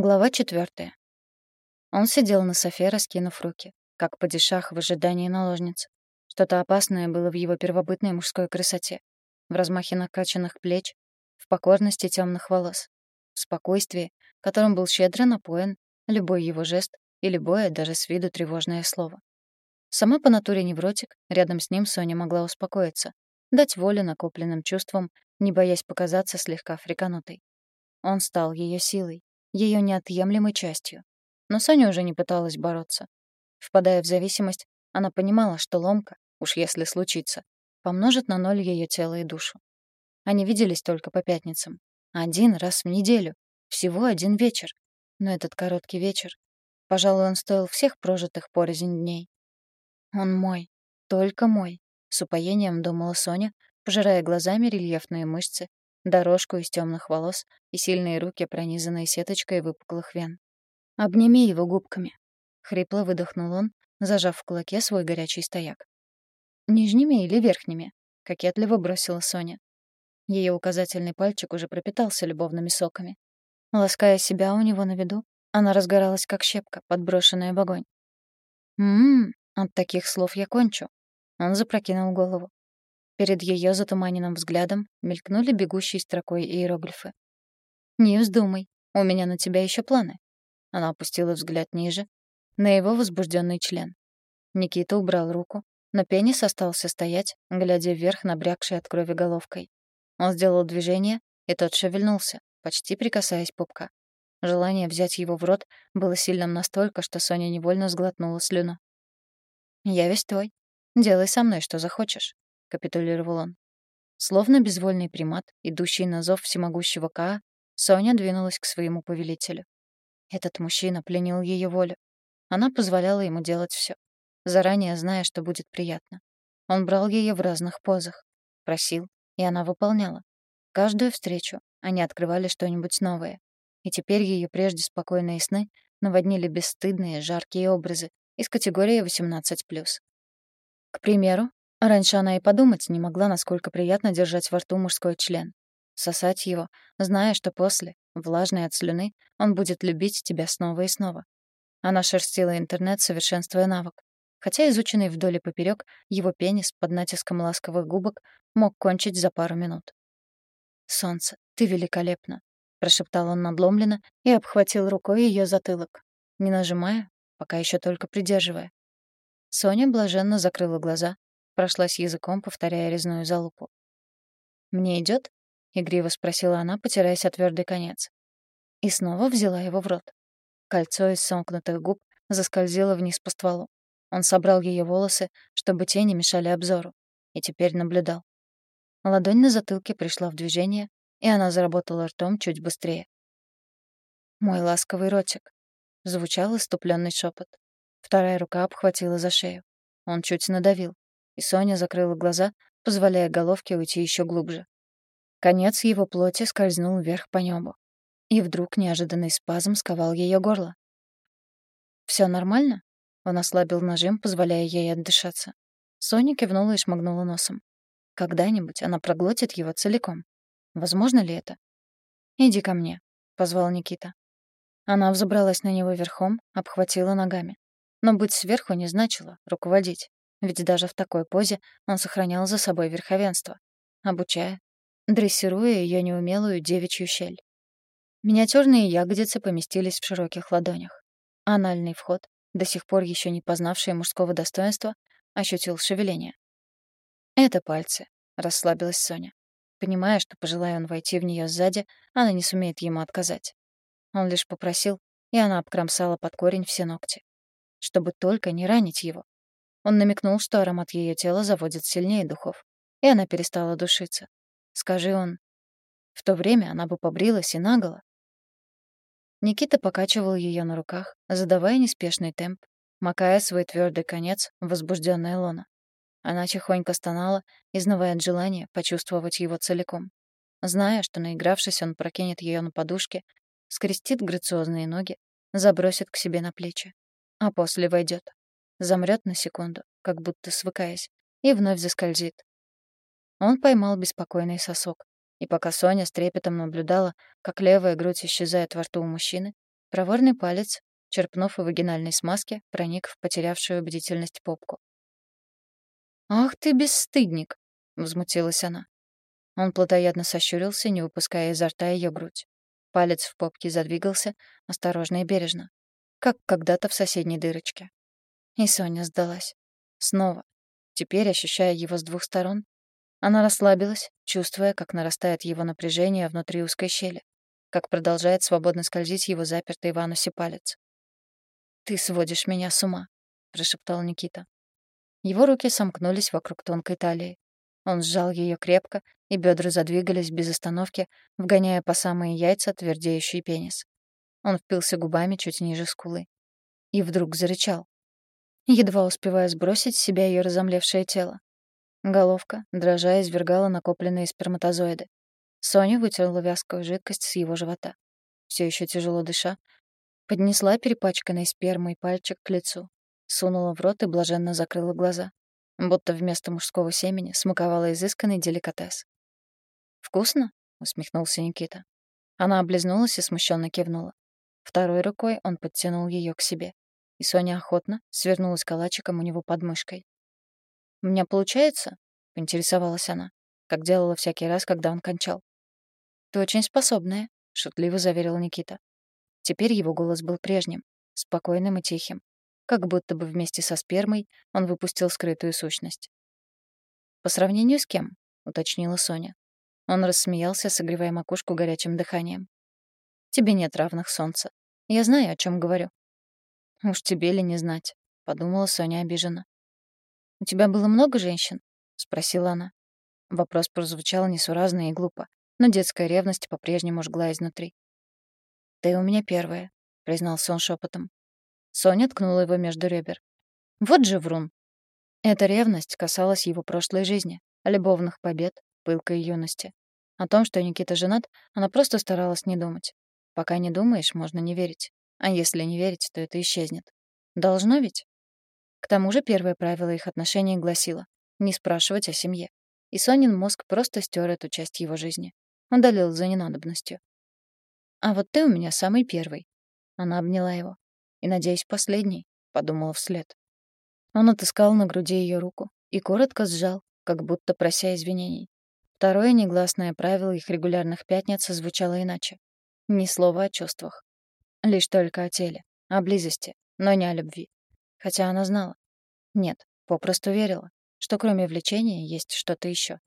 Глава четвертая. Он сидел на софе, раскинув руки, как падишах в ожидании наложницы. Что-то опасное было в его первобытной мужской красоте, в размахе накачанных плеч, в покорности темных волос, в спокойствии, которым был щедро напоен любой его жест и любое, даже с виду тревожное слово. Сама по натуре невротик, рядом с ним Соня могла успокоиться, дать волю накопленным чувствам, не боясь показаться слегка фриканутой. Он стал ее силой, ее неотъемлемой частью. Но Соня уже не пыталась бороться. Впадая в зависимость, она понимала, что ломка, уж если случится, помножит на ноль ее тело и душу. Они виделись только по пятницам. Один раз в неделю. Всего один вечер. Но этот короткий вечер, пожалуй, он стоил всех прожитых порознь дней. Он мой. Только мой. С упоением думала Соня, пожирая глазами рельефные мышцы, дорожку из темных волос и сильные руки, пронизанные сеточкой выпуклых вен. «Обними его губками», — хрипло выдохнул он, зажав в кулаке свой горячий стояк. «Нижними или верхними?» — кокетливо бросила Соня. Ее указательный пальчик уже пропитался любовными соками. Лаская себя у него на виду, она разгоралась, как щепка, подброшенная в огонь. «М-м, от таких слов я кончу». Он запрокинул голову. Перед ее затуманенным взглядом мелькнули бегущие строкой иероглифы. «Не вздумай, у меня на тебя еще планы». Она опустила взгляд ниже, на его возбужденный член. Никита убрал руку, но пенис остался стоять, глядя вверх набрякшей от крови головкой. Он сделал движение, и тот шевельнулся, почти прикасаясь пупка. Желание взять его в рот было сильным настолько, что Соня невольно сглотнула слюну. «Я весь твой. Делай со мной, что захочешь», — капитулировал он. Словно безвольный примат, идущий на зов всемогущего Каа, Соня двинулась к своему повелителю. Этот мужчина пленил ее волю. Она позволяла ему делать все, заранее зная, что будет приятно. Он брал ее в разных позах, просил, и она выполняла. Каждую встречу они открывали что-нибудь новое. И теперь ее прежде спокойные сны наводнили бесстыдные, жаркие образы из категории 18+. К примеру, Раньше она и подумать не могла, насколько приятно держать во рту мужской член. Сосать его, зная, что после, влажный от слюны, он будет любить тебя снова и снова. Она шерстила интернет, совершенствуя навык. Хотя изученный вдоль и поперёк, его пенис под натиском ласковых губок мог кончить за пару минут. «Солнце, ты великолепна», — прошептал он надломленно и обхватил рукой ее затылок, не нажимая, пока еще только придерживая. Соня блаженно закрыла глаза, прошлась языком, повторяя резную залупу. «Мне идет? игриво спросила она, потираясь о твёрдый конец. И снова взяла его в рот. Кольцо из сомкнутых губ заскользило вниз по стволу. Он собрал ее волосы, чтобы те не мешали обзору, и теперь наблюдал. Ладонь на затылке пришла в движение, и она заработала ртом чуть быстрее. «Мой ласковый ротик», — звучал иступлённый шепот. Вторая рука обхватила за шею. Он чуть надавил и Соня закрыла глаза, позволяя головке уйти еще глубже. Конец его плоти скользнул вверх по небу. И вдруг неожиданный спазм сковал ее горло. Все нормально?» Он ослабил нажим, позволяя ей отдышаться. Соня кивнула и шмыгнула носом. Когда-нибудь она проглотит его целиком. Возможно ли это? «Иди ко мне», — позвал Никита. Она взобралась на него верхом, обхватила ногами. Но быть сверху не значило руководить ведь даже в такой позе он сохранял за собой верховенство, обучая, дрессируя ее неумелую девичью щель. Миниатюрные ягодицы поместились в широких ладонях. Анальный вход, до сих пор еще не познавший мужского достоинства, ощутил шевеление. «Это пальцы», — расслабилась Соня, понимая, что, пожелая он войти в нее сзади, она не сумеет ему отказать. Он лишь попросил, и она обкромсала под корень все ногти. Чтобы только не ранить его, он намекнул, что аромат ее тела заводит сильнее духов, и она перестала душиться. Скажи он. В то время она бы побрилась и наголо. Никита покачивал ее на руках, задавая неспешный темп, макая свой твердый конец в возбужденное лоно. Она тихонько стонала, изнывая от желания почувствовать его целиком. Зная, что, наигравшись, он прокинет ее на подушке, скрестит грациозные ноги, забросит к себе на плечи, а после войдет замрет на секунду, как будто свыкаясь, и вновь заскользит. Он поймал беспокойный сосок, и пока Соня с трепетом наблюдала, как левая грудь исчезает во рту у мужчины, Проворный палец, черпнув вагинальной смазки, проник в потерявшую бдительность попку. «Ах ты бесстыдник!» — возмутилась она. Он плотоядно сощурился, не выпуская изо рта ее грудь. Палец в попке задвигался, осторожно и бережно, как когда-то в соседней дырочке. И Соня сдалась. Снова. Теперь, ощущая его с двух сторон, она расслабилась, чувствуя, как нарастает его напряжение внутри узкой щели, как продолжает свободно скользить его запертый в анусе палец. «Ты сводишь меня с ума», — прошептал Никита. Его руки сомкнулись вокруг тонкой талии. Он сжал ее крепко, и бедра задвигались без остановки, вгоняя по самые яйца твердеющий пенис. Он впился губами чуть ниже скулы. И вдруг зарычал, едва успевая сбросить с себя ее разомлевшее тело. Головка, дрожа, извергала накопленные сперматозоиды. Соня вытерла вязкую жидкость с его живота. Все еще тяжело дыша, поднесла перепачканный спермой пальчик к лицу, сунула в рот и блаженно закрыла глаза, будто вместо мужского семени смаковала изысканный деликатес. «Вкусно?» — усмехнулся Никита. Она облизнулась и смущенно кивнула. Второй рукой он подтянул ее к себе, и Соня охотно свернулась калачиком у него под мышкой. «У меня получается?» — поинтересовалась она, как делала всякий раз, когда он кончал. «Ты очень способная», — шутливо заверил Никита. Теперь его голос был прежним, спокойным и тихим, как будто бы вместе со спермой он выпустил скрытую сущность. «По сравнению с кем?» — уточнила Соня. Он рассмеялся, согревая макушку горячим дыханием. «Тебе нет равных солнца. Я знаю, о чем говорю». «Уж тебе ли не знать», — подумала Соня обиженно. «У тебя было много женщин?» — спросила она. Вопрос прозвучал несуразно и глупо, но детская ревность по-прежнему жгла изнутри. «Ты у меня первая», — признался он шепотом. Соня ткнула его между ребер. «Вот же врун!» Эта ревность касалась его прошлой жизни, любовных побед, пылкой юности. О том, что Никита женат, она просто старалась не думать. Пока не думаешь, можно не верить. А если не верить, то это исчезнет. Должно ведь? К тому же первое правило их отношений гласило не спрашивать о семье. И Сонин мозг просто стер эту часть его жизни. Удалил за ненадобностью. «А вот ты у меня самый первый». Она обняла его. «И, надеюсь, последний», — подумала вслед. Он отыскал на груди ее руку и коротко сжал, как будто прося извинений. Второе негласное правило их регулярных пятниц звучало иначе. Ни слова о чувствах. Лишь только о теле, о близости, но не о любви. Хотя она знала. Нет, попросту верила, что кроме влечения есть что-то еще.